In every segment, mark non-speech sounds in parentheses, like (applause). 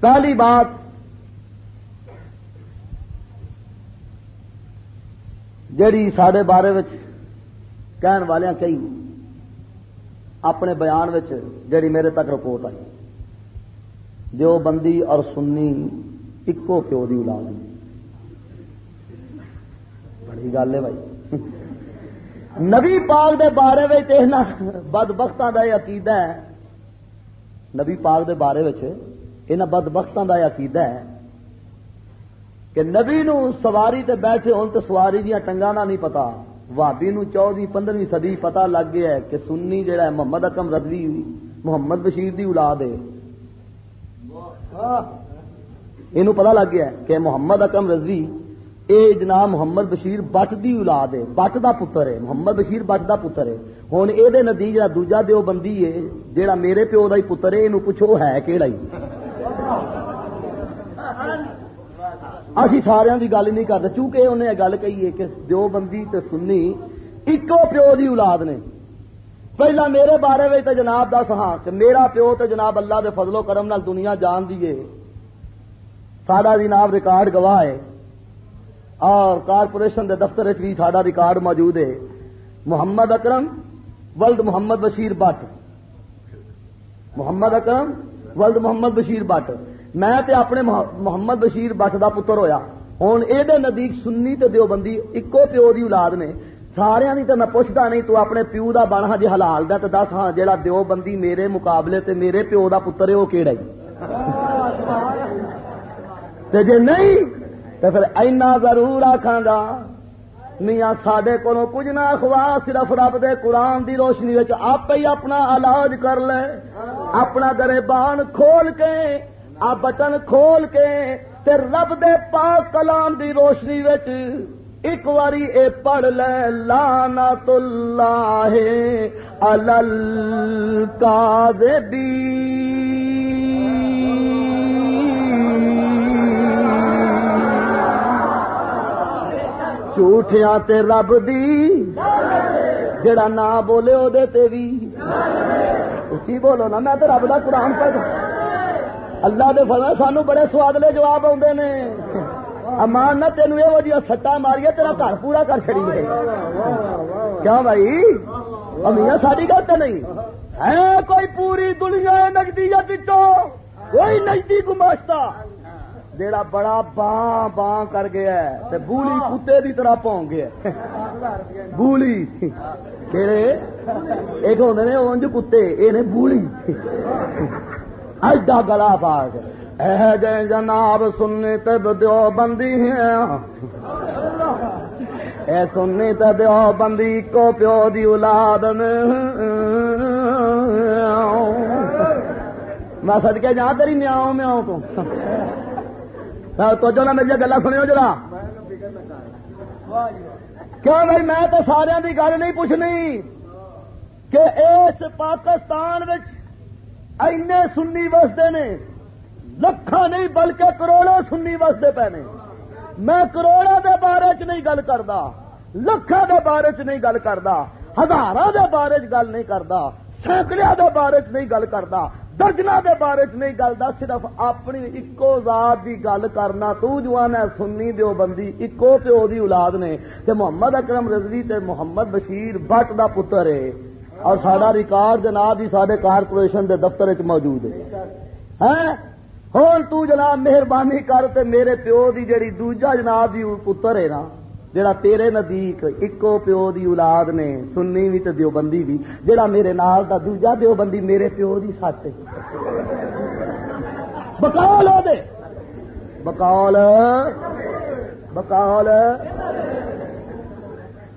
پہلی بات جیڑی سڈے بارے کہن والے کئی اپنے بیان جیڑی میرے تک رپورٹ آئی۔ جو بندی اور سنی ایکو پیو کی اولاد۔ بڑی گل ہے بھائی۔ نبی پاک دے بارے بد بختوں کا یہ عقید ہے۔ نبی پاک دے بارے یہاں بد بختوں کا عقید ہے کہ نبی نو سواری تے بیٹھے ہون تو سواری دیا ٹنگا نہیں پتا۔ بھابی نو چودہ پندرہویں سدی پتا لگ گیا ہے کہ سنی جہا ہے محمد اکم ردوی محمد بشیر دی اولاد ہے۔ یہ پتا لگ گیا کہ محمد اکم رضوی، اے جناب محمد بشیر بٹ دی اولاد ہے، بٹ دا پتر ہے، محمد بشیر بٹ دا پتر ہے۔ ہوں یہ ندی جا دوجا دیو بندی ہے جہاں میرے پیو کا ہی پتر ہے یہ پوچھو ہے کہڑا ہی؟ اسی سارا کی گل نہیں کرتے چونکہ انہیں گل کہی ہے کہ دو بندی تے سنی ایکو پیو دی اولاد نے۔ پہلا میرے بارے میں تو جناب دس ہاں کہ میرا پیو تو جناب اللہ دے فضل و کرم نال دنیا جان دیے سارا جناب ریکارڈ گواہ ہے۔ اور کارپوریشن دے دفتر بھی سارا ریکارڈ موجود ہے۔ محمد اکرم ولد محمد بشیر بٹ۔ محمد اکرم ولد محمد بشیر بٹ۔ میں تے اپنے محمد بشیر بٹ کا پتر ہویا۔ ہوں یہ نزدیک سنی تے دیو بندی ایکو پیو دی اولاد نے۔ سارا تو میں پوچھتا نہیں، تو اپنے پیو کا بن ہاں جی حلال دا دس ہاں جا دیو بندی میرے مقابلے تے میرے پیو کا پتر ہے وہ کہڑا جی نہیں تو پھر اینا ضرور آخا گا میاں سڈے کو کچھ نہ اخوا صرف رب دے قرآن دی روشنی آپ ہی اپنا علاج کر لے۔ اپنا گریبان کھول کے، آ بٹن کھول کے، تے رب دے پاک کلام دی روشنی وچ ایک واری اے پڑھ لے لانا اللہ الل کاذبی جھوٹیاں تے رب دی جڑا نہ بولے او دے تے بھی اسی بولو نا میں تے رب دا قرآن پڑھ اللہ دے فضل سانو بڑے سوادلے جواب آتے نے امان نہ تین یہ جی سٹا ماری تیرا گھر پورا کر چڑی گئے کیا بھائی امیاں ساری گل تو نہیں ہے کوئی پوری دنیا نگدی یا پچو کوئی نجدی گماشتا جیڑا بڑا باں باں کر گیا ہے بولی کتے دی طرح پاؤں گیا بولی۔ کہڑے ایک ہوتے نے اونج کتے یہ بولی۔ ایڈا گلا پاک۔ اے جے جناب سننے تب دیو بندی ہیں۔ اے سننے تب دیو بندی کو پیو دی اولاد میں سد کے جا تیری میاؤں میاؤں تو۔ تو جو نا میری گلا سنو جرا کیوں بھائی، میں تو سارا کی گل نہیں پوچھنی کہ اس پاکستان اینے سنی وستے نے لکھا نہیں بلکہ کروڑوں سنی وستے پے نے۔ میں کروڑوں دے بارے چ نہیں گل کرتا لکھا دے بارے چ نہیں گل کرتا ہزار دے بارے چ گل نہیں کرتا سینکڑے دے بارے چ نہیں گل کرتا درجنا دے بارے چ نہیں گلتا صرف اپنی اکو ذات دی گل کرنا، تو جوان ہے، سنی دیو بندی، اکو پیو دی اولاد نے۔ تے محمد اکرم رضوی تے محمد بشیر بٹ دا پتر ہے۔ اور سارا ریکارڈ جناب جی ہی سارے کارپوریشن دے دفتر چ موجود ہے۔ ہاں؟ ہوں تو جناب مہربانی کر تے میرے پیو دی جڑی دوجا جناب دی پتر ہے نا جڑا تیرے نزدیک اکو پیو دی اولاد نے سننی بھی تے دیوبندی بھی جڑا میرے نال دا دوجا دیوبندی میرے پیو دی سچ بکال دے بکال بکال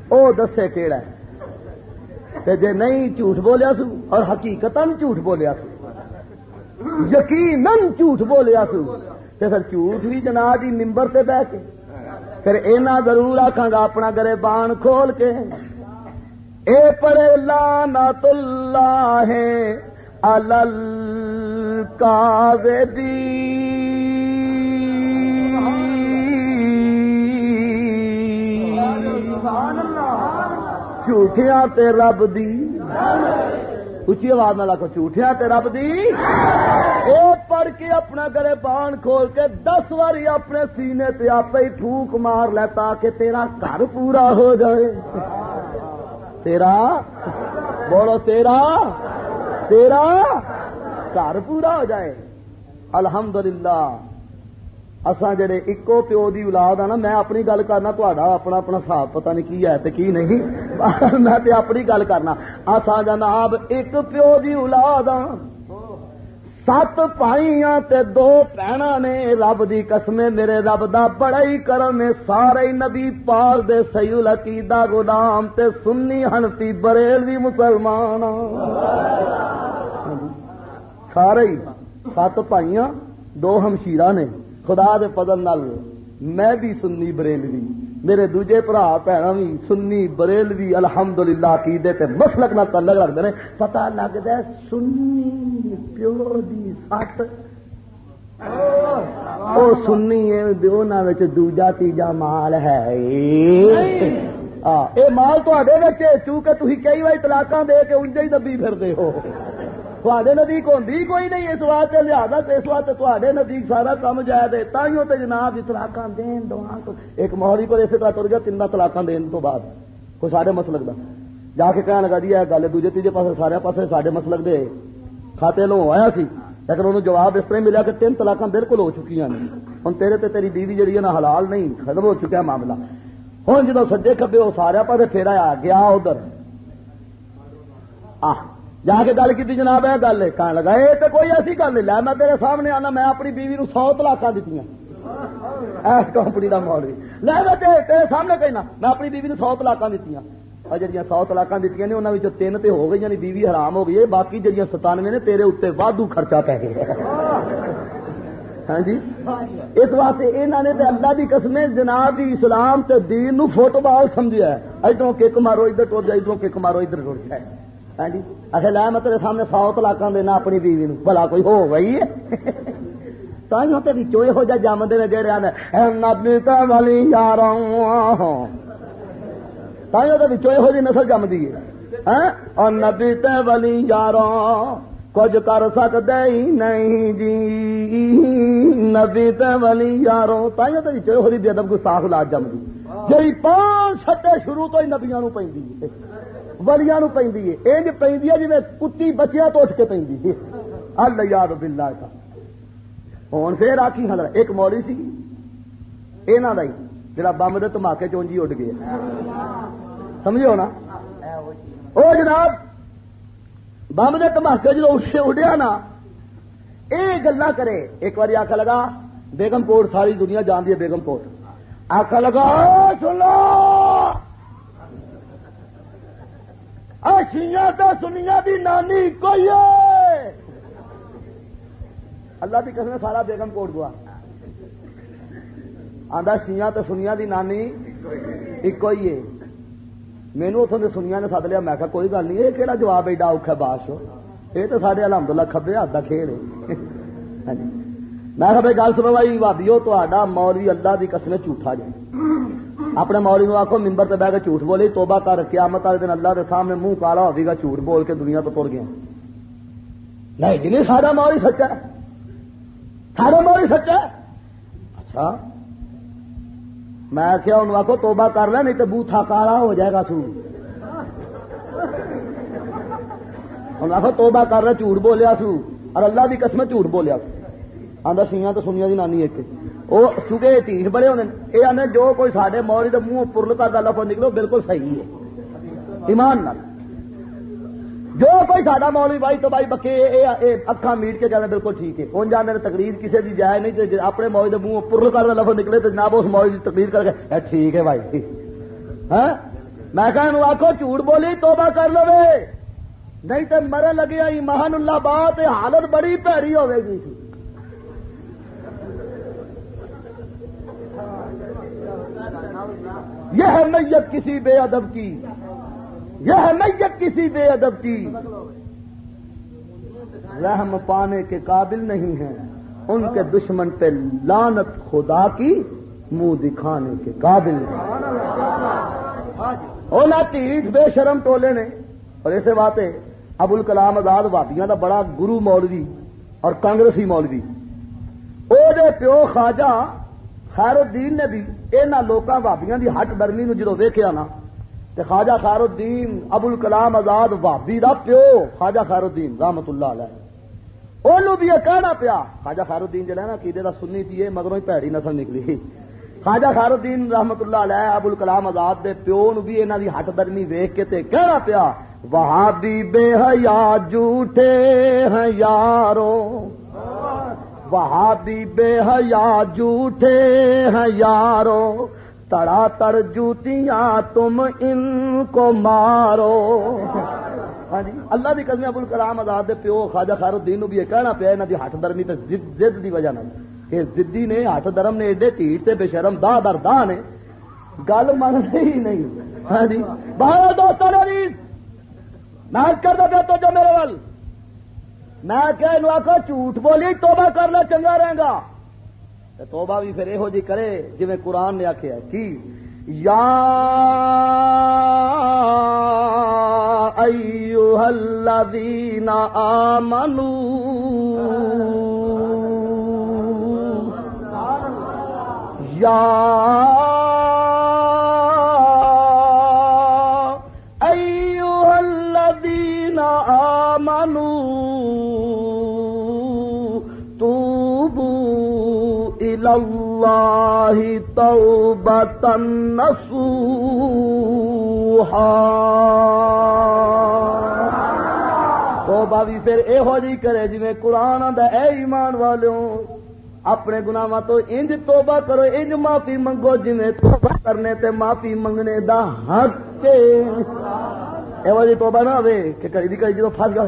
او دسے کیڑا ہے تے جے نہیں جھوٹ بولیا سو اور حقیقت جھوٹ بولیا سو یقین جھوٹ بولیا سو تے پھر جھوٹ بھی جناب جی ممبر سے بہ کے پھر اینا ضرور آخا گا اپنا گرے بان کھول کے۔ اے پڑے لانا اللہ ہے الل کا جھوٹیاں تے رب دی۔ اچھی آواز نہ لاکھو جھوٹیا تے رب دی؟ اے پڑھ کے اپنا گرے بان کھول کے دس واری اپنے سینے تے آپ ہی ٹھوک مار لے تاکہ تیرا گھر پورا ہو جائے۔ تیرا؟ بولو، تیرا؟ تیرا گھر پورا ہو جائے۔ الحمدللہ۔ اساں جڑے اکو پیو دی اولاد آ نا، میں اپنی گل کرنا تا اپنا اپنا حساب پتہ نہیں کی ہے کی نہیں۔ (laughs) میں تے اپنی گل کرنا۔ اساں جناب ایک پیو دی اولاد آ۔ سات پائیاں تے دو پہنا نے، رب دی قسمے میرے رب دا۔ بڑا ہی کرم ہے، سارے نبی پار دے سیول عقیدہ گودام تے سنی ہنفی بریلوی مسلمان سارے سات پائیاں، دو ہمشیرہ نے۔ خدا دے فضل نال میں بھی سنی بریلوی، میرے دوجے برا بھن بھی سنی بریلوی، الحمدللہ عقیدے تے مسلک نہ تعلق رکھتے ہیں پتا لگتا سنی پیو دی سٹ۔ وہ سنی دوجا تیجا مال ہے۔ اے مال تے چونکہ تھی کئی بار تلاکاں دے کے انجے ہی دبی پھر ہو۔ تھوڑے نزدیک ہوتی کوئی نہیں، اس واسطے لہٰذا اس واسطے تے نزدیک سارا کام جائے دے تائیوں تے جناب جی تلاک دین دعا ایک موہری کو اسی طرح تر گیا، تین تلاک دین تو بعد۔ کوئی سارے مسلک دا جا کے کہنے لگا جی یہ گل دوجے تیجے پاس سارے پاسے سارے مسلک دے کھاتے لو آیا سی، لیکن انہوں جواب اس طرح ملا کہ تین تلاک بالکل ہو چکی ہیں۔ ہوں تیرے تے تیری بیوی جہی ہے نا، حلال نہیں، ختم ہو چکا معاملہ۔ ہوں جدو سجے کبے وہ سارے پاسے پھیرا آ گیا ادھر۔ آہ۔ جا کے گل کی جناب ہے گل کہنے لگا یہ تو کوئی ایسی گل نہیں لیا میں تیرے سامنے آنا، میں اپنی بیوی نو سو تلاک دیتی ایس کمپنی کا ماڈل۔ لے میں تیرے سامنے کہنا میں اپنی بیوی نو سو تلاک دیتی جہاں سو تلاک دیتی نے انہوں تین تو ہو گئی یعنی بیوی حرام ہو گئی ہے، باقی جہاں ستانوے نے، تیرے اتنے وادو خرچہ پی گیا ہاں جی؟ اس واسطے انہوں نے اللہ کی قسم جناب دی اسلام تے دین نو فٹ بال سمجھا ہے۔ ادھر کک مارو، ادھر ٹر جائے ادھر کک مارو، ادھر ٹر جائے۔ ہاں جی اچھا لے میں تیرے سامنے سو تلاک دینا اپنی بیوی نو بلا کوئی ہو گئی تھی یہ جا جمتے نے جہاں نبی والی یار تھی جی نسل جمتی ہے اور نبی والی یار کچھ کر سکتے ہی نہیں جی نبی والی یارو تھی تو یہ بے ادب گستاخ لاد جمتی جی پانچ سٹے شروع تو ہی نبیا نو پہ ولیاں نو پی انج پی جی کتی بچیا تو اٹھ کے پی اللہ یاد بلا کا۔ ہوں پھر آخی ہل ہاں ایک موڑی سی۔ یہاں کا جڑا بمب دے دماکے چونجی اڈ گیا۔ سمجھو نا؟ وہ جناب بمب دے دماکے جب اڈیا نا یہ گلا کرے۔ ایک بار آخ لگا، بیگم پور ساری دنیا جان دی بیگم پور آخ لگا، سن لو! سنو تو سنیا دی نانی کوئی اللہ کی قسم سارا بیگم کوٹ گوا۔ آدھا شیا تو سنیا دی نانی ایک ہی ہے۔ مینو اتوں کے سنیا نے سد لیا۔ میں کہا کوئی گل نہیں، یہ کہڑا جواب ایڈا اوکھا باش یہ تو سارے الحمد للہ کبے ہاتھ کا کھیل ہے۔ ہاں جی۔ میں گل سنو بھائی وادیو تا مولوی اللہ کی قسم جھوٹا جائے اپنے مولی نو آخو ممبر سے بہ کے جھوٹ بولے، توبہ کر، قیامت والے دن اللہ کے سامنے منہ کالا ہوگا جھوٹ بول کے دنیا تو تر گیا۔ نہیں جی سارا مولی سچا سارا مولی سچا اچھا۔ میں آخیا انہوں آخو توبہ کر لیا نہیں تو بوتھا کالا ہو جائے گا سو۔ انہوں آخو توبہ کر رہا جھوٹ بولیا سو۔ اور اللہ کی قسم جھوٹ بولیا۔ سو آدھا سیاں تو سنیا دی نانی ایک۔ وہ چونکہ ٹھیک بڑے ہونے یہ آنے جو کوئی سارے موری کے منہ پرل کا لفظ نکلو، بالکل صحیح ہے۔ ایمان نال۔ جو کوئی ساڈا مولوی بھائی تو بھائی بکے اکھا میٹ کے جانے بالکل ٹھیک ہے۔ ان جانے تقریر کسی بھی جائے نہیں اپنے موج کے منہ پرل کر لفظ نکلے تو جناب اس موج کی تقریر کر کے ٹھیک ہے بھائی۔ ہاں؟ میں کہ آخو جھوٹ بولی، توبہ کر لو نہیں تو مرے لگے آئی، مہان اللہ بات حالت بڑی پیڑی ہوے گی۔ یہ ہے نیت کسی بے ادب کی۔ یہ ہے نیت کسی بے ادب کی۔ رحم پانے کے قابل نہیں ہیں۔ ان کے دشمن پہ لانت خدا کی منہ دکھانے کے قابل نہیں تیس بے شرم ٹولے نے۔ اور ایسے باتیں ابل کلام آزاد وادیاں دا بڑا گرو مولوی اور کانگریسی مولوی۔ وہ پیو خواجہ خیر الدین نے بھی یہاں لوگوں بابیاں کی ہٹ درمی جدو ویکیا نا تو خواجہ خیر الدین ابل کلام آزاد بابی دا پیو، خواجہ خیر الدین رحمت اللہ علیہ۔ وہ بھی یہ کہنا پیا، خواجہ خیر الدین جڑا نا کیدے دا سننی تھی مگروں ہی پیڑی نسل نکلی۔ خواجہ خیر الدین رحمت اللہ علیہ ابل کلام آزاد دے پیو نو بھی یہاں کی ہٹ درمی ویخ کے تے کہنا پیا، وہاں بھی بے حیا جھوٹے ہیں یاروں وہابی بے حیا جھوٹے ہیں یارو تڑا تڑ جوتیاں تم ان کو مارو۔ ہاں جی اللہ کی قدمی ابل کلام آزاد پیو خواجہ خیر الدین نو بھی یہ کہنا پیا یہاں کی ہٹ درمی تو زد کی وجہ کہ زدی نے، ہٹ درم نے، ایڈے ٹھیٹ سے بے شرم دا در دا نے۔ گل منتے ہی نہیں۔ ہاں جی باہر دوستوں نے میں کرتا پیا تو جو میرے وال۔ میں کہ آخو جھوٹ بولی، توبہ کرنا چنگا رہے گا۔ توبہ بھی پھر یہو جی کرے جی قرآن نے آخیا کی؟ یا ایوہ الذین آمنو۔ یا ایوہ الذین آمنو اللہ توبة نصوحا توبہ بھی پھر یہو جی کرے جی قرآن آدھا اے ایمان والوں، اپنے گناواں تو انج توبہ کرو، انج معافی منگو جی توبہ کرنے تے معافی منگنے دا حق یہ جی توبہ نہ ہوے کہ کری دی کری جدو پھس گیا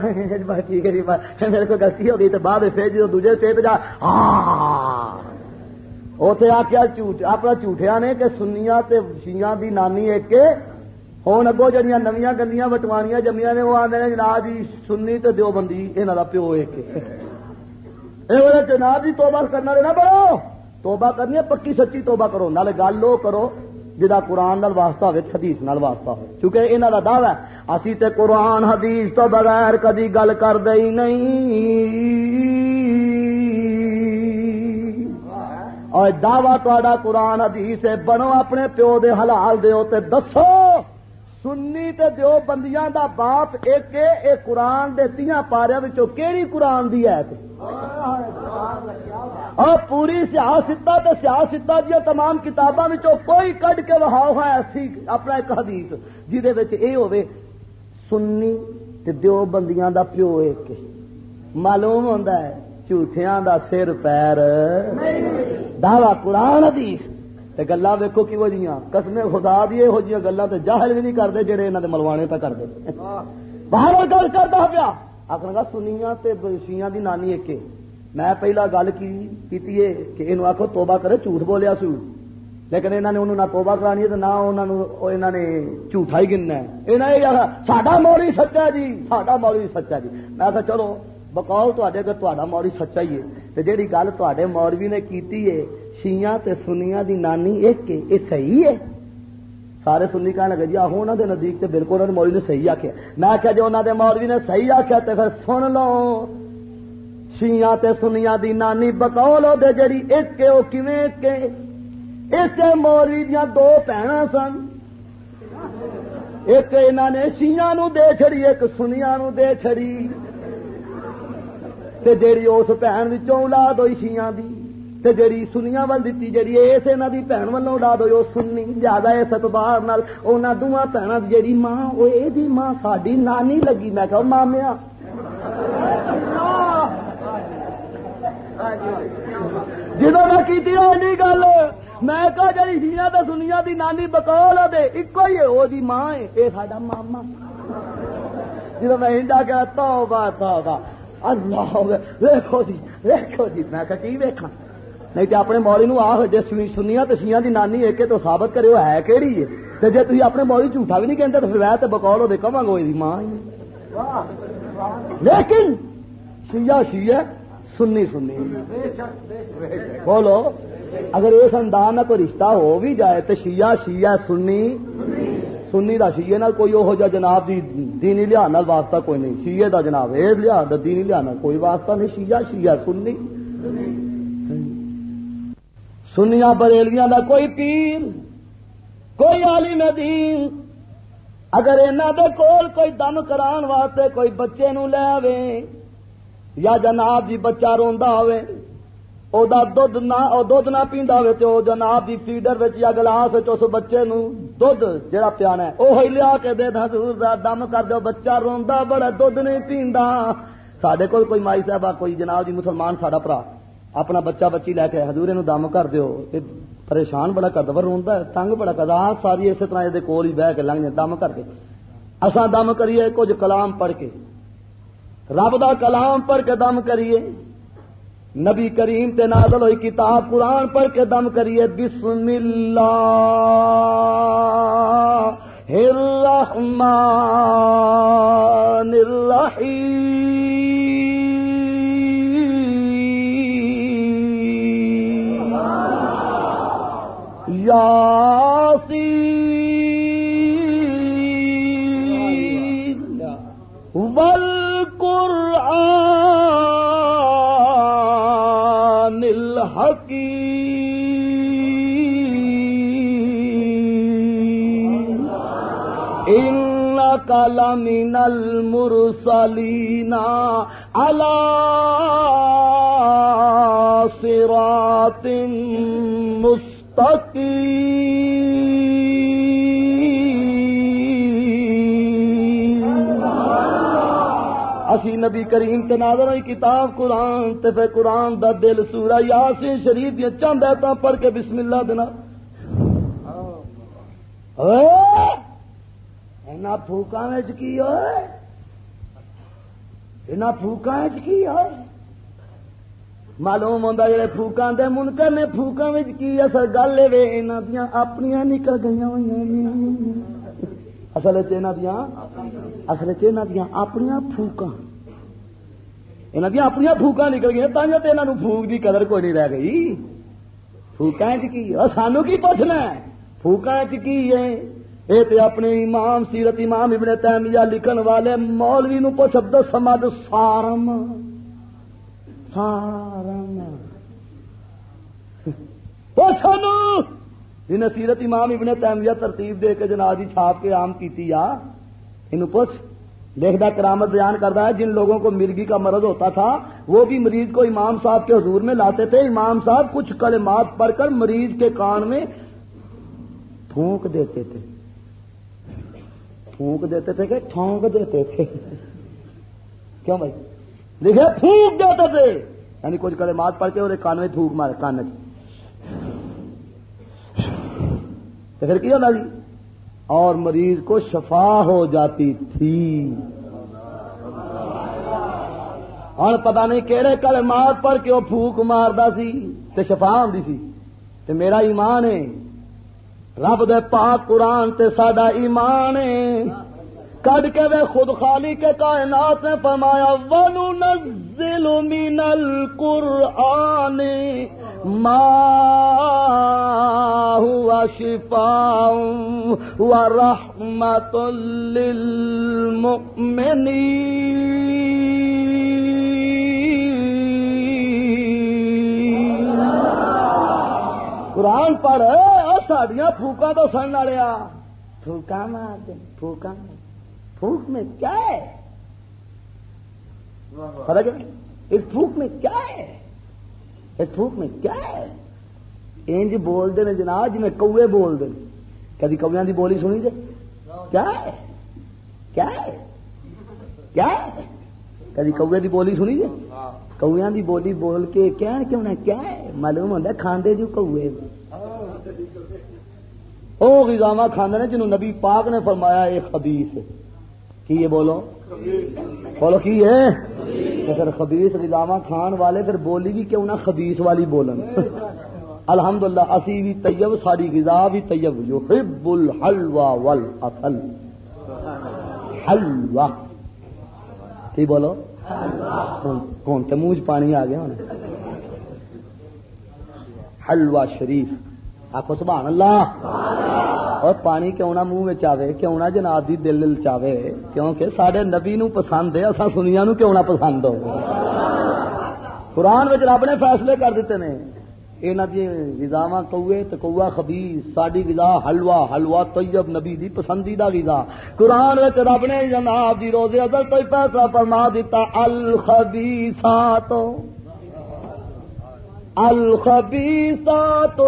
ٹھیک ہے جی میرے کو غلطی ہو گئی تو بعد پھر جدو دوجے تے جا ہاں اتے آخیا جھوٹ اپنا جھوٹیا نے کہ سنیا شیا دی نانی ایک ہوں اگوں جہاں نویاں گلیاں وٹوانیاں جمیا نے، وہ آدھے جناب جی سنی تو دو بندی یہاں کا پیو ایک جناب جی توبہ کرنا نہ بڑو توبہ کرنی ہے، پکی سچی توبہ کرو۔ نال گل وہ کرو جا قرآن نال واسطہ ہو حدیث نال واسطہ ہو کیونکہ یہاں کا دعوی ہے، اسی تے قرآن حدیث تو بغیر کدی گل کر ہی نہیں۔ اور دعوی تا قرآن حدیث ہے، بنو اپنے پیو دے حلال دیو تے دسو، سنی تے دیو بندیاں دا باپ، ایک اے قرآن دے تیاں پارے وچوں کیڑی قرآن دی ہے اور پوری سیاستہ تے سیاستہ دیا تمام کتاباں وچوں کوئی کڈ کے وہاؤ ہے ایسی اپنا ایک حدیث جہدے وچ اے ہوے سنی تے دیو بندیاں دا پیو ایک معلوم ہوندا ہے۔ جھوٹیاں دا سر پیر۔ دعوی قرآن حدیث۔ تے گلا ویکو کی وہ جیاں قسمے خدا دی یہو جیاں گلا تے جاہل بھی نہیں کرتے جڑے انہاں دے ملوانے پہ کرتے باہر گل کردا پیا۔ آخر گا سنیاں تے شیاں دی نانی ایک میں پہلا گل کی کیتی ہے کہ اینو آکھو توبہ کرے جھوٹ بولیا سو۔ لیکن انہوں نے انہوں نہ توبہ کرانی ہے تو نہ انہوں نے جھوٹا ہی گننا ہے۔ انہوں نے ساڈا موڑی سچا جی ساڈا موڑی سچا جی۔ میں کہ چلو بکاؤ تے اگر تا موڑی سچا ہی ہے تو جہی گل تے موڑوی نے کیتی ہے شیاں تے سنیا دی نانی ایک یہ صحیح ہے سارے سنی کہنے لگے جی آہو انہوں دے نزدیک تے بالکل انہوں نے مولوی نے صحیح آخیا میں آخیا جی انہوں دے مولوی نے صحیح آخیا تے پھر سن لو شیاں تے سنیا دی نانی بکاؤ دے جڑی ایک وہ کیویں کے اس مولوی دیا دو بھن سن ایک انہوں نے شیاں نو دے چھڑی ایک سنیا نو دے چھڑی تے جیڑی اس بھن اولاد ہوئی شیاں دی، تے جیڑی سنیا ول دیتی جیڑی اس انہاں دی بھن ولوں اولاد ہوئی او سنی، زیادہ اس اعتبار نال انہاں دوواں بھناں دی جیڑی ماں او اے دی ماں ساڈی نانی لگی۔ میں کہ مامیا۔ جدو میں کیتی اینی گل، میں کہا جی شیاں تے سنیا دی نانی بکول دے اکو ہی ہے او دی ماں ہے، اے ساڈا ماما۔ جدو میں ہندا کہ توبہ توبہ۔ اللہ ویکو جی ویکو جی میں کی ویکھا نہیں تو اپنے مولی نو آ جی سنیا تو سیاں دی نانی ایک تو ثابت کرے وہ ہے کہڑی ہے؟ تو جی تھی اپنے مولی جھوٹا بھی نہیں کہتے تو پھر وے تو بکول ہو دیکھا گو ماں لیکن شیا شیا سنی سنی۔ بولو، اگر اس انداز میں کوئی رشتہ ہو بھی جائے تو شیا شیا سنی۔ سنی دا شیے نال کوئی وہ جناب دی دینی لحاظ نال واسطہ کوئی نہیں۔ شیے دا جناب یہ لحاظ دینی لحاظ نال کوئی واسطہ نہیں۔ شیعہ شیعہ سنی۔ سنیا بریلیاں دا کوئی پیر، کوئی عالم دین اگر انہوں دے کول کوئی دم کران واسطے کوئی بچے نو لے آوے یا جناب جی بچہ روندا ہوئے او دا دودھ نہ او دودھ نہ پیندا ہوئے تے او جناب دی فیڈر وچ یا گلاس وچ اس بچے نو دودھ جڑا پیانا ہے او ہی لیا کے دے حضور دا دم کر دیو بچہ روندا بڑا دودھ نہیں پیندا ساڈے کول کوئی مائی صاحبہ کوئی جناب جی مسلمان ساڈا بھرا اپنا بچہ بچی لے کے حضور نو دم کر دیو پریشان بڑا کردا روندا ہے تنگ بڑا کردا ساری اسی طرح دے کول ہی بہ کے لنگ دم کر کے اساں دم کریے کچھ کلام پڑھ کے رب دا کلام پڑھ کے دم کریے نبی کریم تے نازل ہوئی کتاب قرآن پڑھ کے دم کریے، بسم اللہ الرحمن الرحیم۔ یاسین الحکیم إنك لمن المرسلين على صراط مستقيم. اسی نبی کریم تے نازل ہوئی کتاب قرآن تے پھر قرآن دا دل سورہ یاسین شریف دیا چند ایتا پڑھ کے بسم اللہ دینا اینا پھوکا میں کی ہوئے اینا پھوکا میں کی ہوئے معلوم ہوتا جڑے فوکا دے منکر نے پھوکاں فوکا کی اصل گل یہاں دیا اپنی نکل گئی ہوئی اصل دیا اصل دیا اپنی فوکا یہاں دیا اپنی فوکا نکل گئی تھی تو یہاں فوک کی قدر کوئی نہیں رہ گئی۔ فوکا کی؟ سانو کی پوچھنا فوکا کی ہے؟ یہ تو اپنے امام، سیرت امام ابن تیمیہ لکھن والے مولوی نو پوچھ دس سارم۔ سارم۔ پوچھو جنہیں سیرت امام ابن تیمیہ ترتیب دے کے جنازی چھاپ کے عام کیتی یا انہوں پوچھ۔ لکھتا کرامت بیان کرتا ہے، جن لوگوں کو مرگی کا مرض ہوتا تھا، وہ بھی مریض کو امام صاحب کے حضور میں لاتے تھے۔ امام صاحب کچھ کلمات پڑھ کر مریض کے کان میں پھونک دیتے تھے۔ پھونک دیتے تھے کہ ٹھونک دیتے تھے۔ کیوں بھائی؟ لکھے پھونک دیتے تھے۔ یعنی کچھ کلمات پڑھ کے اور کان میں تھوک مارے، کان تو پھر کیا جی؟ اور مریض کو شفا ہو جاتی تھی۔ اور پتا نہیں کہڑے کلمات پڑھ کے وہ پھوک مارتا سی تے شفا آتی سی۔ تے میرا ایمان ہے۔ رب دے پاک قرآن تے ساڈا ایمان ہے۔ کڈ کے وہ خود خالی کے کائنات نے فرمایا ونو نزل من القرآن ما هو شفاء ورحمة للمؤمنين. قرآن پڑھ ساڈیاں پھوکا تو سن والے پھوکا مار دیں پھوکا پھوک میں کیا ہے؟ فرق ہے اس پھوک میں کیا ہے؟ اس پھوک میں کیا ہے؟ انج بولتے ہیں جناب جی میں کوے بول دیں کدی کویا کی بولی سنی جی کیا ہے؟ کیا ہے؟ کیا ہے؟ کدی کوے کی بولی سنی جی کویا کی بولی بول کے کیا کیوں نہ کیا ہے؟ معلوم ہوتا کھاندے جو کوے وہ غذاوا کھانے نے جنہوں نبی پاک نے فرمایا یہ خبیث کی یہ بولو؟ بولو کی ہے؟ پھر خبیس غلاما کھان والے پھر بولی بھی کیوں نہ خبیس والی بولن۔ الحمد للہ اسی بھی طیب، ساری غذا بھی طیب. جو حب الحلوا والاصل حلوا کی بولو؟ ہاں، کون تے منہ پانی آ گیا حلوا شریف. آخو سبحان اللہ. اور پانی کیوں نہ منہ آئے کیوں نہ جناب دی دل چاہے کیونکہ سڈے نبی نو پسند ہے اصا سنیا نو کیوں نہ پسند ہو؟ قرآن رب نے فیصلے کر دیتے ہیں یہاں دزاوا کوے تو کوا خبیس ساری گزا حلوا حلوا طیب نبی دی پسندیدہ گزا قرآن رب نے جناب دی روزے ادل تو فیصلہ فرما دیتا الخبیسات الخبیسات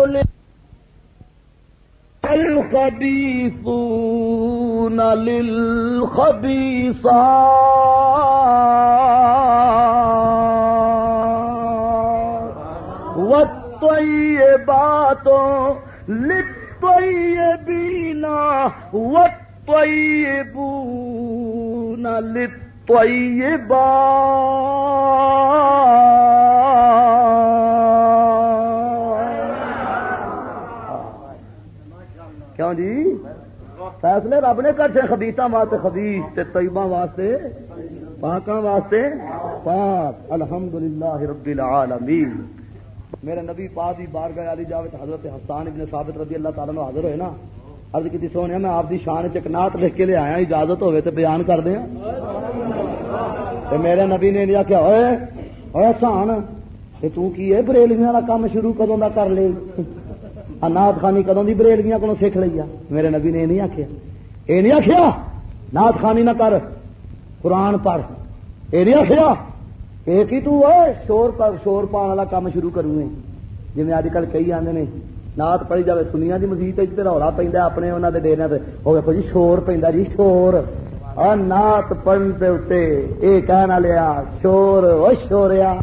الخبيثون للخبيثات والطيبات للطيبين والطيبون للطيبات کیوں جی؟ فیصلے رب نے کر خبیتا واسطے خبیس تے طیبہ واسطے، پاکاں واسطے۔ پاک الحمد للہ رب العالمین۔ میرے نبی پاک دی بار گئے علی جاوت حضرت حسان ابن ثابت رضی اللہ تعالیٰ حاضر ہوئے نا ارد کی سونے، میں آپ دی شان چک نات لکھ کے لے آیا، اجازت ہوئے تے بیان کر دیا میرے نبی نے نہیں آخیا ہوئے ہوئے حسان تو کی ہے بریلیاں کا کام شروع کدوں کا کر لے؟ نات خانی کدوں کی بریلگیاں کو سیکھ لی میرے نبی نے یہ نہیں آخیا یہ نہیں آخیا نات خانی نہ کر، قرآن پڑھ۔ یہ نہیں آخیا یہ کی تو شور پر شور پان والا کام شروع کروں جی اج کل کئی آدھے نے نات پڑھی جائے سنیا جی مسیح رولا پہ اپنے انہوں نے ڈیریا ہو گیا جی شور پہ جی شور۔ نات پڑھنے اتنے یہ کہنا لیا شور وہ شوریا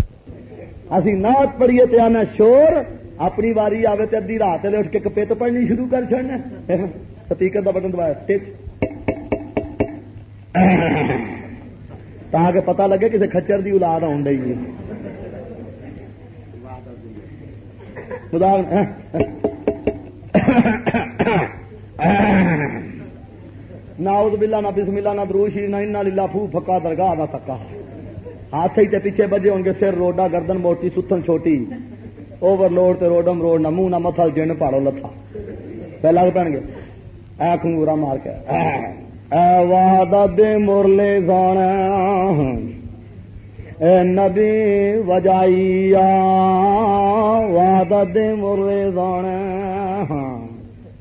اسی نات پڑھیے تو آنا شور، اپنی واری آئے تو ادی رات اٹھ کے کپے تو پڑھنی شروع کر چڑنا (laughs) سپیکر کا بٹن دبایا (clears throat) تاکہ پتا لگے کسی کچر کی اولاد آن رہی ہے۔ نہ اس بلا نہ بسم اللہ نہ دروشی نہ ان لا فو پکا درگاہ نہ تکا ہاتھ ہی پیچھے بجے ہو گے، سر روڈا گردن موٹی ستن چھوٹی۔ اوور لوڈ تے روڈم روڈ نہ منہ نہ متھا جن پاڑو لتھا۔ پہ لگ پہ گے۔ اے کنگورا مار کے۔ اے دے مرلے سونا اے نبی وجائی وعدہ دے مرلے سونا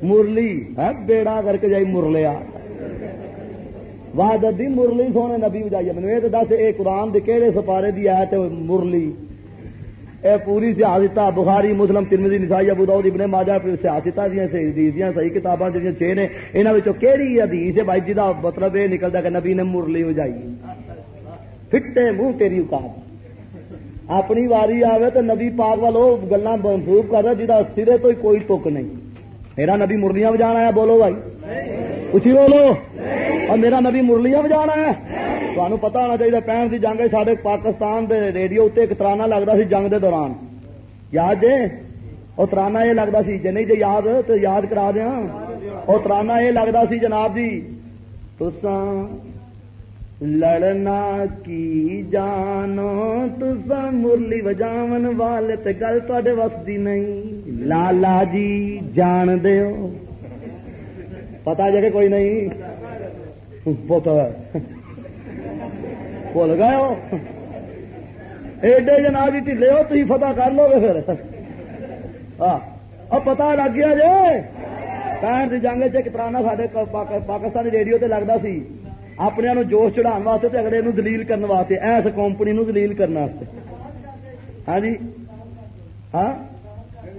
مرلی، ہے بیڑا کر کے جائی مرلیا۔ وعدہ دی مرلی سونے نبی وجائی مینو یہ دس، اے قرآن دے کہڑے سپارے دی آیت مرلی۔ اے پوری سیاست بخاری، مسلم ترمزی نسائی، ابو داؤد، ابن ماجہ سیاست دیا حدیث صحیح کتاباں جہاں چھ نے۔ یہاں کہڑی حدیث ہے بھائی جی کا مطلب یہ نکلتا کہ نبی نے مرلی بجائی فٹے منہ تیری اوقات اپنی واری آئے تو نبی پاک والو گلا منسوخ کر رہا جہاں سرے تو کوئی تک نہیں۔ میرا نبی مرلیاں بجانا ہے، بولو بھائی۔ اچھی بولو اور میرا نبی مرلیاں بجانا ہے۔ تمہیں پتا ہونا چاہیے، پہن کی جنگ سارے پاکستان دے ریڈیو اتنے ایک ترانا لگتا سی جنگ دے دوران۔ یاد جے وہ ترانا یہ لگتا سی جی نہیں جی یاد، تو یاد کرا دیا وہ ترانا یہ لگتا سی جناب جی تسان لڑنا کی جانو تسا مرلی وجاون والے تے گل تے وسدی نہیں۔ لالا جی جان دیو۔ پتا جگہ کوئی نہیں۔ پوتا بھول گئے ہو۔ ایڈے جناب جی ٹھلے ہو تھی فتح کر لو گے پھر۔ ہاں۔ اب پتا لگ گیا جی پینٹ کی جنگ چرانا سارے پاکستانی ریڈیو تے لگتا سی۔ اپنے جوش چڑھا واسطے اگلے دلیل کرنے واسطے، ایس کمپنی نو دلیل کرنے ہاں جی۔ ہاں۔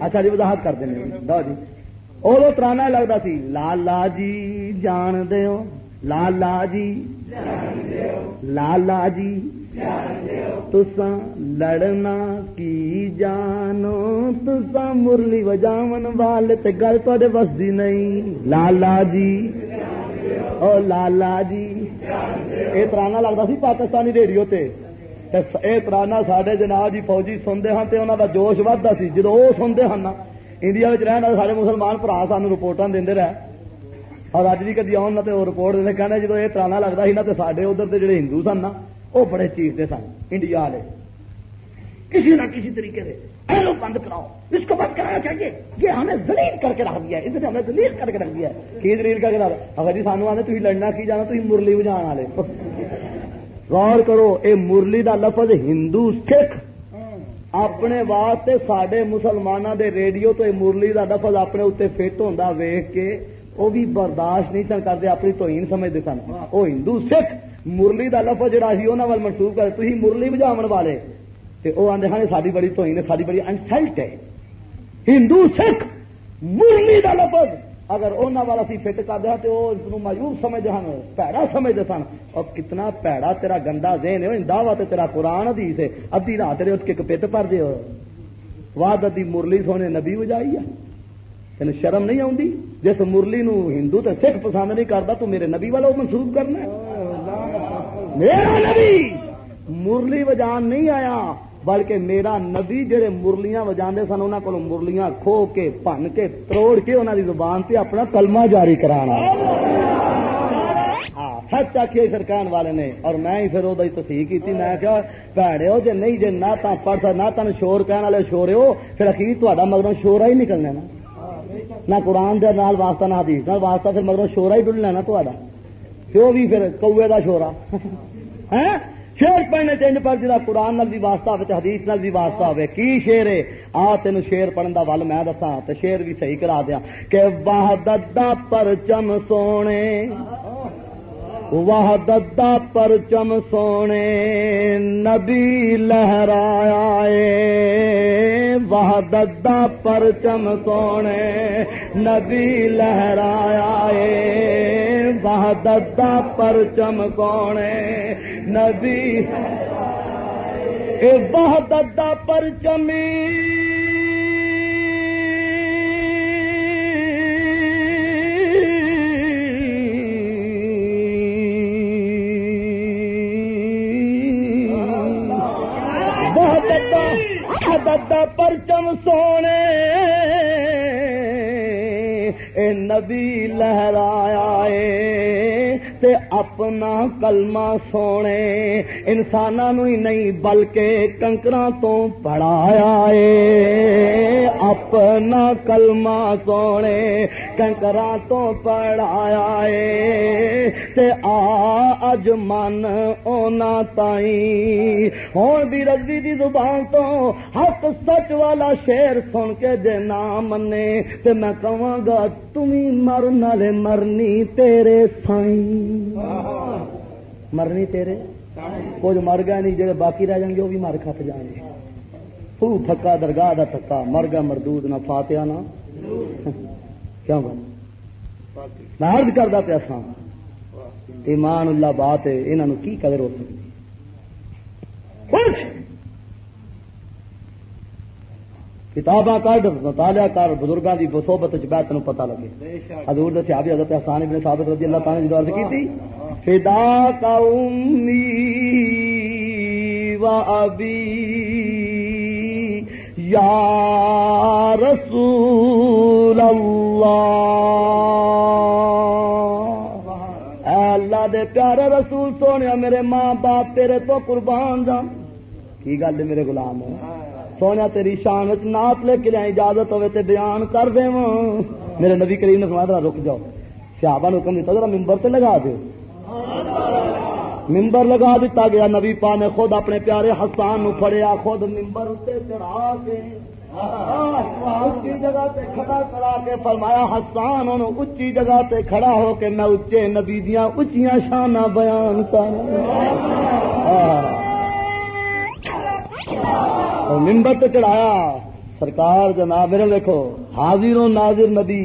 اچھا جی وضاحت کر دیں دو جی۔ وہ ترانا لگتا سی لالا جی جان دیو لالا جی لالا جی تسا لڑنا کی جانو تسا مرلی وجاون والے تے گل تے بستی نہیں لالا جی او لالا جی یہ ترانا لگتا سی پاکستانی ریڈیو تے یہ ترانا سڈے جناب جی فوجی سنتے ہیں تو انہوں کا جوش ودتا سی جدو وہ سنتے ہیں انڈیا رہن والے سارے مسلمان برا سان رپورٹاں دے رہے اور اج بھی کدی آن نہ تو رپورٹ دے کہنا جدو یہ ترانا لگتا سی نا تو سارے ادھر کے جڑے ہندو سن نا وہ بڑے چیزتے سن انڈیا والے۔ کسی نہ کسی طریقے سے لوگ بند کراؤ، اس کو بند کرانا چاہیے۔ یہ ہمیں زلیل کر کے رکھ دیا ہے، اس نے ہمیں زلیل کر کے رکھ دیا ہے۔ کی دلیل کر کے رکھ اگر جی سانو آنے تھی لڑنا کی جانا تھی مرلی بجا والے۔ غور کرو، اے مرلی دا لفظ ہندو سکھ۔ اپنے واسطے سڈے مسلمانوں دے ریڈیو تو اے مرلی دا لفظ اپنے اتنے فٹ ہوتا ویخ کے وہ بھی برداشت نہیں سن کرتے، اپنی توہین سمجھتے سن۔ وہ ہندو سکھ مرلی دا لفظ جہاں سی انہوں منسوخ کر تھی مرلی بجاو والے۔ وہ آدھے ہیں ساری بڑی توہین ساری بڑی انسلٹ ہے۔ ہندو سکھ مرلی دا لفظ۔ اگر انہوں والا سی فٹ کر دیا ہاں، تو وہ اس مایوب سمجھتے ہیں پیڑا سمجھتے سن۔ اور کتنا پیڑا تیرا گندا دین ہے دعوت تیرا قرآن ادیس ہے۔ ادی رات رہے اس کے پت پر دے واد ادی مرلی سونے نبی بجائی ہے۔ تین شرم نہیں آتی جس مرلی نو ہندو تو سکھ پسند نہیں کرتا تو میرے نبی والا منسوخ کرنا میرا نبی! مرلی بجان نہیں آیا بلکہ میرا نبی جہے مرلیاں وجا سن انہوں کو مرلیاں کھو کے پن کے تروڑ کے انہوں کی زبان سے اپنا کلمہ جاری کرانا۔ ہاں، سچ آخی سرکان والے نے اور میں ہی پھر وہ تصحیح کی میں کیا پیڑے ہو جی نہیں جی نہ پڑھ نہ تین شور کہنے والے شور ہو پھر اخیر تا مگر شورا ہی نکلنا نا۔ نہ قرآن دے نال واسطہ، نہ حدیث۔ نال واسطہ پھر مگر شورا ہی ڈلنا نا تا وہ بھی پھر کوے کا شورا۔ ہے شیر پڑھنے چاہیے پر جا قرآن نال بھی واسطہ ہوئے حدیث نال بھی واسطہ ہوئے کی شیر ہے؟ آ تین شیر پڑھن کا ول میں دسا تو شیر بھی صحیح کرا دیا کہ واہ دا پر چم سونے۔ واہ ددا پر چم سونے، نبی لہرایا واہ ددا پر چم سونے، نبی لہرایا واہ ددا پر چم کونے نبی واہ ددا پر چمی نبی لہرایا تے اپنا کلمہ سونے انسانوں ہی نہیں بلکہ کنکر تو پڑھایا ہے اپنا کلمہ سونے کنکر تو پڑھایا ہے تے آ اج من اونا تائی ہوں بھی رضی دی زبان تو حق سچ والا شیر سن کے جے نہ منے۔ تے میں کہاں گا تمہیں مرن والے مرنی تیرے سائیں۔ مرنی تیرے۔ کچھ مر گیا نہیں، جڑے باقی رہ جان گے، وہ بھی مر کھپ جان گے۔ تو تھکا درگاہ دا تھکا، مر گیا مردود، نہ فاتیا نہ۔ کیوں بات؟ میں عرض کرتا پیا سا ایمان اللہ بات ہے یہاں کی قدر ہو سکتی؟ کتاباں کڈ مطالعہ کر بزرگوں کی بسوبت چیت تین پتا لگے۔ حضور دے صحابی حضرت حسان ابن ثابت رضی اللہ تعالی نے عرض کی تھی، فدا کا امی و ابی یا رسول اللہ اے اللہ دے پیارے رسول سونے میرے ماں باپ تیرے تو قربان جان۔ کی گل میرے غلام؟ ہے سونے تیری شان نات لے کے لیا اجازت ہوے تے بیان کر دے میرے نبی کریم نے سنا رک جاؤ۔ صحابہ نے حکم دیتا، ذرا ممبر تے لگا دو ممبر لگا دیتا گیا، نبی پا نے خود اپنے پیارے حسان نو پھڑیا، خود ممبر اتنے چڑھا کے اچھی جگہ تے کھڑا کرا کے فرمایا، حسان، انہوں اچھی جگہ تے کھڑا ہو کے میں اچے نبی دیا اچیاں شانہ بیان کر ممبر تو چڑھایا۔ سرکار جناب میرے دیکھو حاضر و ناظر نبی۔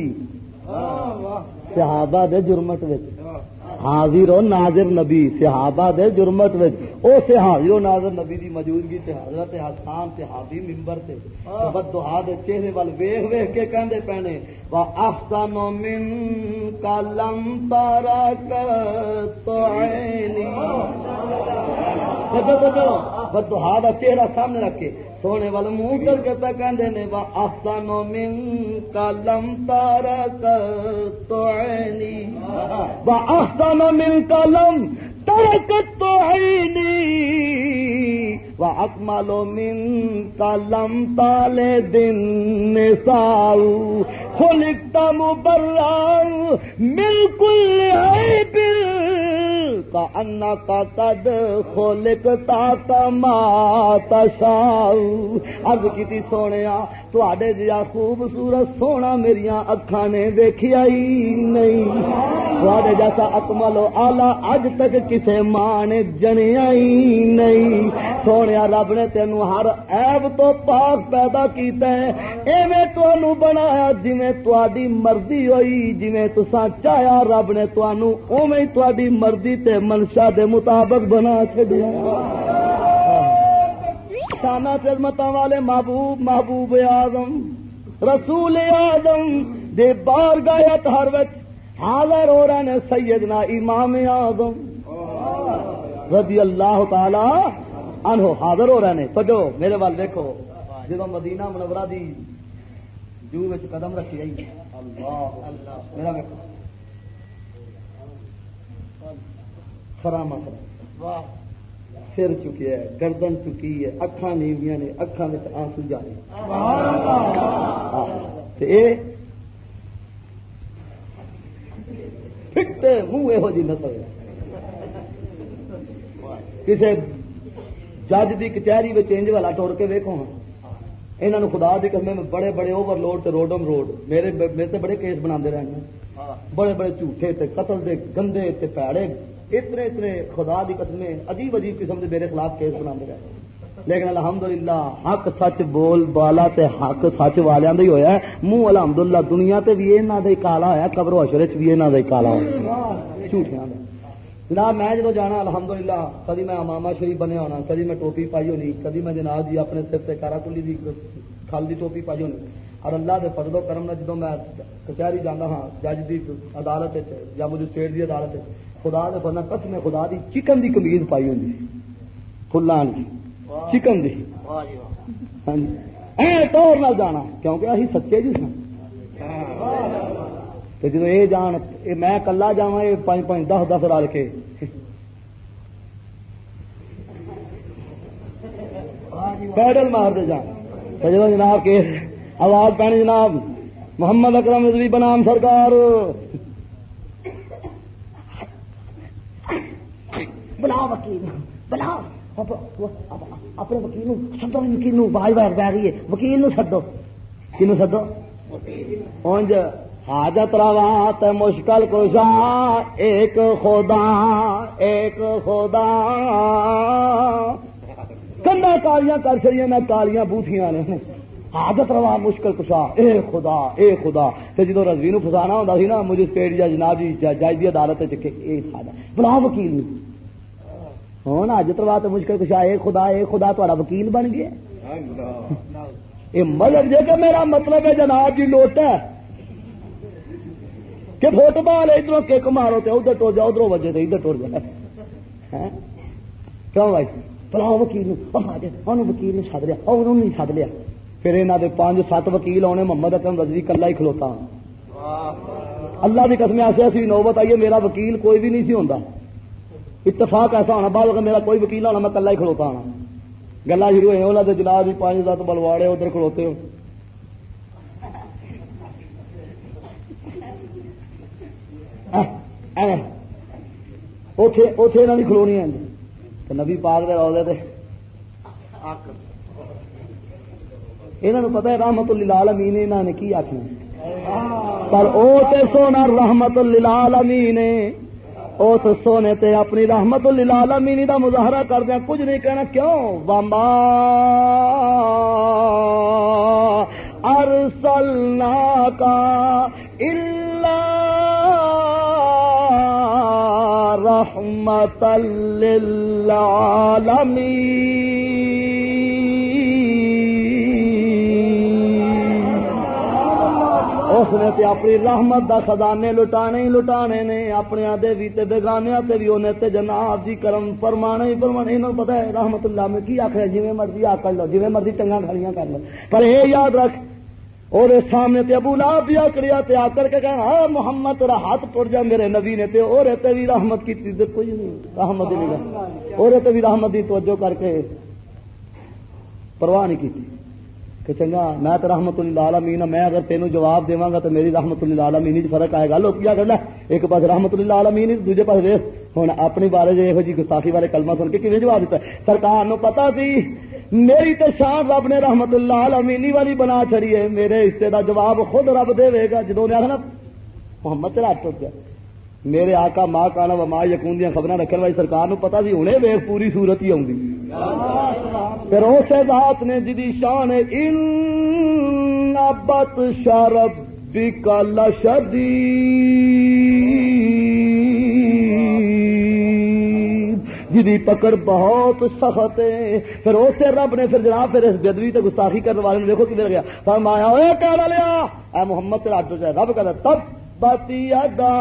صحابہ دے جرمٹ حاضر و ناظر نبی صحابہ دے جرمت او سے حاضر و ناظر نبی دی موجودگی تے حضرت حسان صحابی ممبر تے۔ بد دعا دے چہرے وال ویکھ ویکھ کے کہندے پہنے وا احسن من کلم تارک تو عینی بد دعا دا چہرہ سامنے رکھ کے سونے وال منہ کر کے پہ کہندے نے وا احسن من کلم تارک تو عینی وا احسن من کلم ترکت تو عینی اکمالو من کالم تالے دن ساؤ خلقتا مبرا بالکل ہے بل کا انا کا قد خلقتا کما تشاؤ ارد کی سونے تے جا خوبصورت سونا میری اکھا نے ویکھیا ہی نہیں۔ تھوڑے جیسا اکمل آلہ اج تک کسے ماں نے جنیا ہی نہیں۔ سونے رب نے تینوں ہر عیب تو پاک پیدا کیتا ہے۔ ایویں بنایا جی مرضی ہوئی جی تسا چاہیا رب نے تنوع اوے تاری مرضی تے منشا دے مطابق بنا چڈیا شانہ چرمت والے محبوب محبوب آدم رسول آدم دے بار گایا ہر وچ حاضر ہو رہے نے سیدنا امام آدم رضی اللہ تعالی انہو حاضر ہو رہے نے پڑھو میرے وال دیکھو جب مدینہ منورہ دی جو قدم رکھی اللہ میرا دیکھو سر چکی ہے گردن چکی ہے اکھان نیویاں نے اکھان آنسو جا رہے منہ یہو جی نسل کسی جج کی کچہری چینج والا ٹور کے ویکو ہاں۔ یہاں خدا دی قسم میں بڑے بڑے اوور لوڈ روڈم روڈ میرے میرے سے بڑے کیس بنا رہے ہیں بڑے بڑے جھوٹے تے قتل دے گندے تے پیڑے۔ اتنے اتنے خدا دی قسمیں عجیب عجیب قسم کے میرے خلاف کیس بنا رہے لیکن الحمدللہ حق سچ بول بالا تے حق سچ والوں کا ہی ہوا منہ الحمدللہ دنیا تے بھی یہاں کا کالا ہوا قبر اشر چ بھی یہاں کا کالا ہوا جھوٹیاں جناب میں جدو جانا، الحمدللہ، کدی میں اماما شریف بنیا ہونا، کدی میں ٹوپی پائی ہونی، کدی میں جناب جی اپنے سر سے کارا کلی کی کھل کی ٹوپی پائی ہونی۔ اور اللہ کے فضل و کرم جدو میں کچہری جانا ہاں جج کی عدالت یا مجسٹریٹ کی عدالت خدا دے بنا قسم خدا دی چکن دی کمیز پائی ہوں فلان کی چکن دی۔ ہاں جی۔ طور نہ جانا، کیونکہ اسی سچے جی سن۔ ہاں۔ جب یہ جان میں کلا جا یہ پانچ پانچ دس دس رل کے پیڈل مار دے جان جب جناب کے آواز پہنے جناب محمد اکرم رضوی بنام سرکار بلا وکیل بلا۔ اپنے وکیل سدو وکیل باج باہر بہ گئی ہے۔ وکیل سدو۔ کنو سدو؟ انج حاجت روا ت مشکل کشا ایک خدا ایک خدا۔ کنڈا کالیاں کر چڑیا میں کالیاں بوٹیاں نے۔ حاجت روا مشکل کشا اے خدا اے خدا۔ پھر جدو رضوی نو فسانا سی نا مجھے اسٹیٹ یا جناب جی جج کی عدالت بلا وکیل ہوں اج تو مشکل کچھ آئے خدا اے خدا تا وکیل بن گیا۔ یہ مطلب جی کہ میرا مطلب ہے جناب جی لوٹ ہے۔ کہ فٹ بال ادھر کک مارو تو ادھر ٹور جا ادھر وجے تو ادھر ٹور جا ہاں؟ کیوں بھائی؟ پلاؤ وکیل ہاں، وکیل نے سد لیا ہاں، انہوں نے سد لیا۔ پھر یہاں کے پانچ، سات وکیل آنے، محمد اکرم رضوی کلا ہی کھلوتا۔ اللہ کی قسم ایسے ایسی نوبت آئیے میرا وکیل کوئی بھی نہیں سی ہوتا اتفاق ایسا ہونا، بعد میرا کوئی وکیل ہونا میں کلا ہی کھڑوتا ہونا گلا شروع ہوئی انہوں نے جناب بھی پانچ، سات بلواڑے ادھر کھڑوتے ہو اتے یہاں کی کھلونی ہے۔ نبی پاک دے روزے تھے یہاں پتا ہے رحمت لال امی نے یہاں نے کی آخنا پر سونا رحمت لال نے۔ اس سونے تے اپنی رحمت للعالمین دا مظاہرہ کر دیا کچھ نہیں کہنا کیوں؟ وما ارسلنا کا الا رحمت للعالمین۔ اس نے تے اپنی رحمت دا خزانے لٹانے ہی لٹانے نے، اپنے دے بھی تے بیگانیاں تے بھی اونے تے جناب دی کرم فرمانے ہی فرمانے، انہوں پتہ ہے رحمت اللہ میں کی آخر جویں مرضی آ کر لو جویں مرضی ٹنگا کھڑیاں کر لو۔ پر یہ یاد رکھ اور سامنے تے ابو لہب بھی آکڑیا تے آ کر کے کہنا ہاں محمد تیرا ہاتھ ٹر جا میرے نبی نے تے، اور تے بھی رحمت کی چیز کوئی نہیں، رحمت نہیں اور تے بھی رحمت دی توجہ کر کے پرواہ نہیں کی کہ چنگا، میں تو رحمت اللہ عالمین میں اگر تینوں جواب دیواں گا تو میری رحمت اللہ عالمین فرق آئے گا۔ لوگ کیا کرنا ایک پاس رحمت اللہ عالمین دوجے پاس ویس ہوں اپنی بارے جو یہ جی گستاخی والے کلمہ سن کے کیون جواب دیتا ہے سرکار نو پتا سی میری تو شان رب نے رحمت اللہ عالمینی والی بنا چڑی ہے میرے حصے دا جواب خود رب دے گا جدو نے آخنا محمد تیرا ہاتھ گیا میرے آقا ماں کانا و ماں یقون دیا خبر رکھنے والی سرکار نو پتا سی ہوں ویخ پوری صورت ہی آؤں پھر اس ذات نے جدی شان ان بت شرب بکل شدی جدی پکڑ بہت سخت ہے۔ پھر اسے رب نے پھر جناب پھر اس بدوی تے گستاخی کرنے والے دیکھو کدھر گیا۔ فرمایا، اے کہنا لیا، اے محمد تیرا جو ہے، رب کہتا تب بتی ادا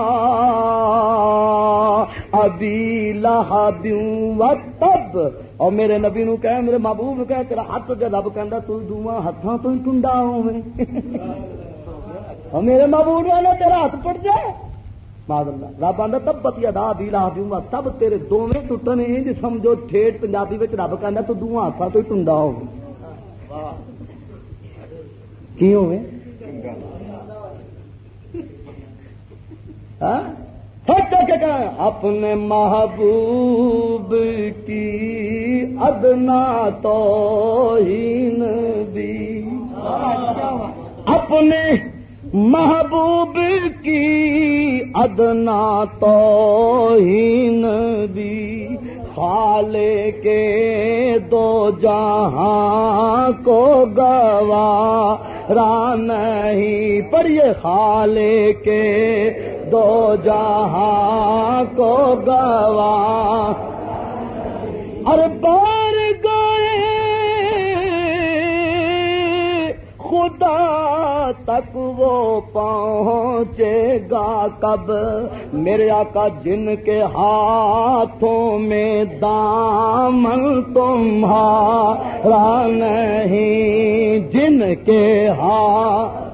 ابھی لاہ دوں تب۔ اور میرے نبی نو کہ میرے محبوب نو کہ تیرا ہاتھ جو رب کہ تو دواں ہاتھوں تو ہی ٹنڈا ہوے اور میرے محبوب نے تیرا ہاتھ ٹوٹ جائے۔ رب آدھا تب بتی ادا بھی لا دوں گا۔ تب تیرے دونوں ٹوٹنے جی سمجھو ٹھیٹ پنجابی رب کہ تو دواں ہاتھوں تو ٹنڈا ہو۔ کی ہوئے؟ اپنے محبوب کی ادنا تو بھی۔ اپنے محبوب کی ادنا تو بھی خالے کے دو جہاں کو گوا نہیں پڑھیے خالے کے دو جہاں کو گوا اور بار گئے خدا تک وہ پہنچے گا کب؟ میرے آقا، جن کے ہاتھوں میں دامن تمہارا نہیں، جن کے ہاتھ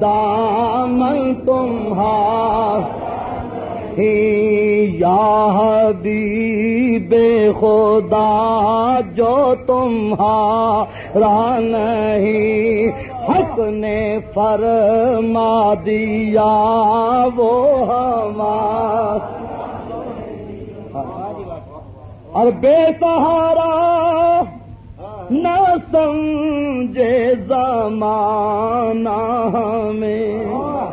دامن تمہار یا بے خدا، جو تمہارا نہیں حق نے فرما دیا، وہ ہمار۔ اور بے سہارا نہ سمجھے زمانہ میں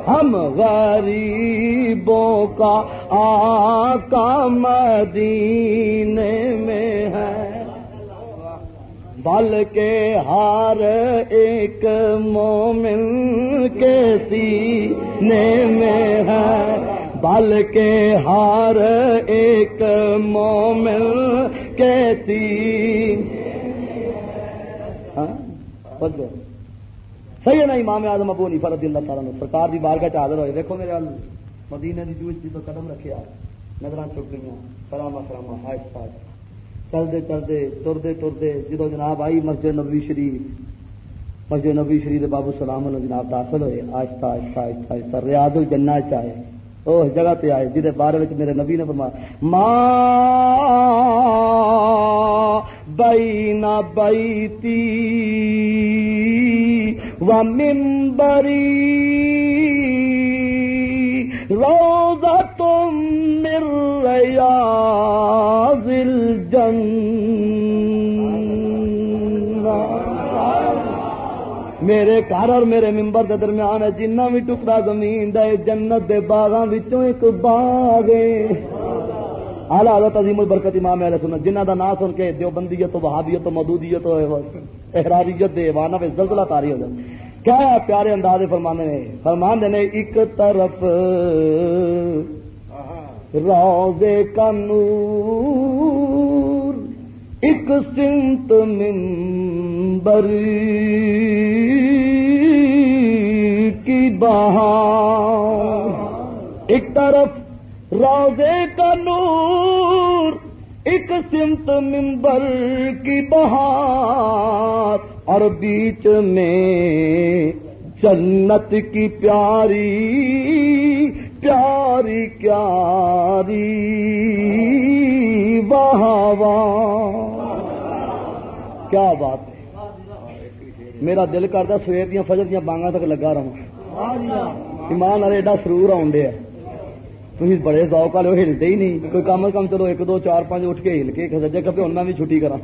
ہم غریبوں کا آقا مدینے میں ہے بلکہ ہر ایک مومن کے سینے میں ہے۔ بلکہ ہر ایک مومن کے سینے ہاں؟ صحیح ہے نا امام آدم ابو نہیں فرد اللہ تعالیٰ نے سرکار دی بارگاہ چادر ہوئے۔ دیکھو میرے حال مدینہ دی جوش جی تو قدم رکھے نظر چک گئی سلام سلام آہستہ چلتے چلتے، ترتے ترتے جدو جناب آئی مسجد نبی شریف، مسجد نبی شریف بابو سلام جناب داخل ہوئے، آہستہ آہستہ آہستہ آہستہ، ریاض الجنہ چاہے اس جگہ تے آئے جہد بارے میں میرے نبی نے فرمایا ماں بئی نہ بیتی و ممبری روزہ تم مر ریاض الجنہ میرے گھر اور میرے ممبر کے درمیان ہے، جنہ بھی ٹکڑا زمین دے، جنت دے باغاں وچوں ایک باغ اعلی حضرت عظیم البرکت امام اہل سنت، جنہ دا نام سن کے دیوبندیت تو وہابیت تو مودودیت تو احراریت دے وانا وچ زلزلہ تاری ہو جائے۔ کیا پیارے انداز فرمانے نے، فرمان نے ایک طرف۔ روزے کا نور ایک سمت ممبر کی بہار۔ ایک طرف روزے کا نور، ایک سمت ممبر کی بہار۔ اور بیچ میں جنت کی پیاری پیاری پیاری واہ واہ۔ کیا بات ہے؟ میرا دل کرتا سویر دیا فجر دیا بانگا تک لگا رہا ایمان والے ایڈا سرور آنڈے تھی بڑے ذوق والے ہلتے ہی نہیں۔ کوئی کم از کم چلو ایک دو چار پانچ اٹھ کے ہل کے سجے کپے انہیں بھی چھٹی کرا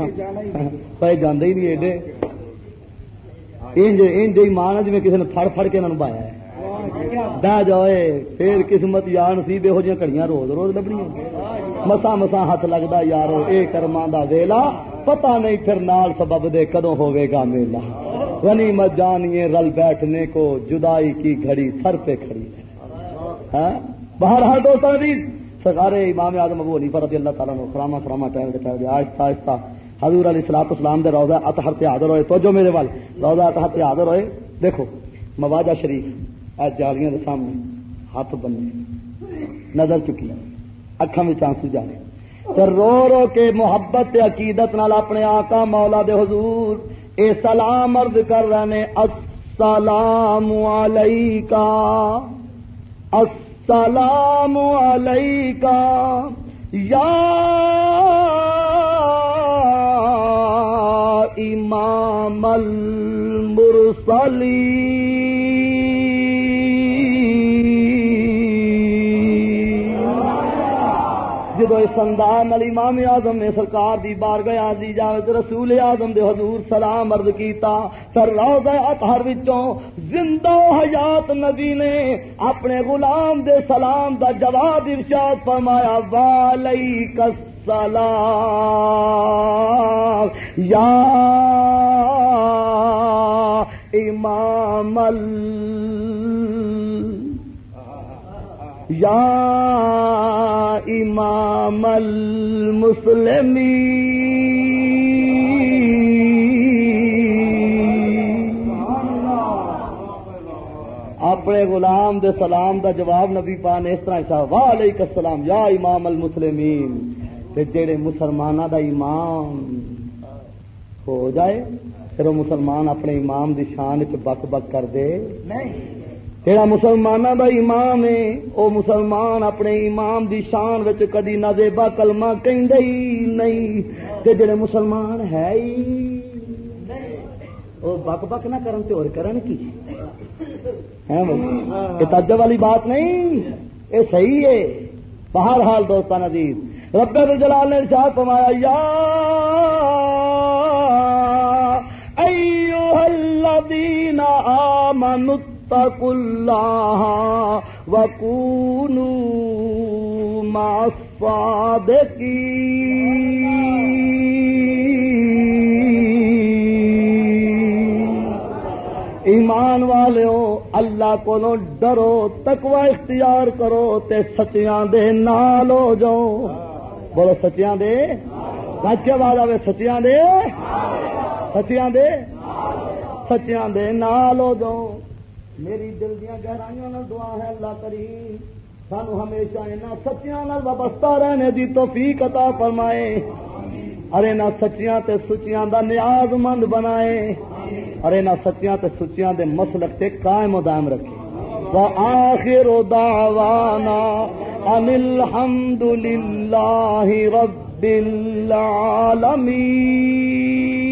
پہ جانے ہی نہیں ایڈے۔ انج انج ایمان ہے جی کسی نے فڑ فڑ کے انہوں بایا ہے۔ بہ جائے پھر قسمت یار نصیب یہو جہاں کڑیاں روز روز لبنی مسا مسا ہاتھ لگتا یارو، اے کرما دا ویلا۔ پتا نہیں پھر نال سبب دے کدو ہوئے گا میلا غنی مت جانیے رل بیٹھنے کو جدائی کی گھڑی سر پہ کھڑی ہے۔ باہر ہر دوستوں بھی امام اعظم ابو حنیفہ رضی اللہ تعالیٰ نے خراما خراما ٹائم کے ٹائم آہستہ آہستہ حضور علی سلاط اسلام دے روزہ اطہر تے حاضر ہوئے۔ تو جو میرے وال روزہ اطہر تے حاضر ہوئے۔ دیکھو، مواجہ شریف اے جالیاں دے سامنے ہاتھ بننے نظر چکی، اکھاں وچ آنسو جانے تے رو رو کے محبت تے عقیدت نال اپنے آقا مولا دے حضور، اے سلام عرض کر رہے نے، السلام علیکہ السلام علیکہ، یا امام المرسلین۔ جدو اس انداز علی امام آزم نے سرکار دی بار گیا دی جاوے تو رسول آزم دے حضور سلام عرض کیتا، سر روضہ اطہر وچوں زندہ حیات نبی نے اپنے غلام دے سلام دا جواب ارشاد فرمایا والیک السلام. یا امام یا امام اپنے غلام دے سلام دا جواب نبی پان اس طرح صاحب والیک السلام یا امام المسلمین۔ تے جڑے مسلمانوں دا امام ہو جائے، پھر وہ مسلمان اپنے امام دی شان چ بک بک کر دے۔ نہیں۔ جڑا مسلمانوں دا امام ہے وہ مسلمان اپنے امام دی شان وچ کدی نہ زیبا کلمہ کہندے ہی نہیں۔ تے جڑے مسلمان ہے ہی وہ بک بک نہ کرن تے اور کرن کی؟ ہے یہ تجب والی بات نہیں۔ یہ صحیح ہے۔ بہر حال دوستان عزیز رب الجلال نے ارشاد فرمایا، یا ایوہ الذین آمنوا اتقوا الله وكونوا مع الصادقين. ایمان والے اللہ کو ڈرو تکوا اختیار کرو تے سچیاں دے نال ہو جاؤ۔ بولو سچیاں دے۔ سچے والا وے سچیاں دے۔ سچیاں دے۔ سچیاں دے نال ہو جاؤ۔ میری دل دیا گہرائیوں دعا ہے اللہ کریم۔ سانو ہمیشہ یہاں سچیاں وابستہ رہنے دی توفیق عطا فرمائے۔ ارے نہ سچیاں تے سچیاں دا نیاز مند بنائے۔ ارے نہ سچیاں تے سچیاں دے مسلک تے قائم و دائم رکھے۔ وآخر دعوانا ان الحمد للہ رب العالمین۔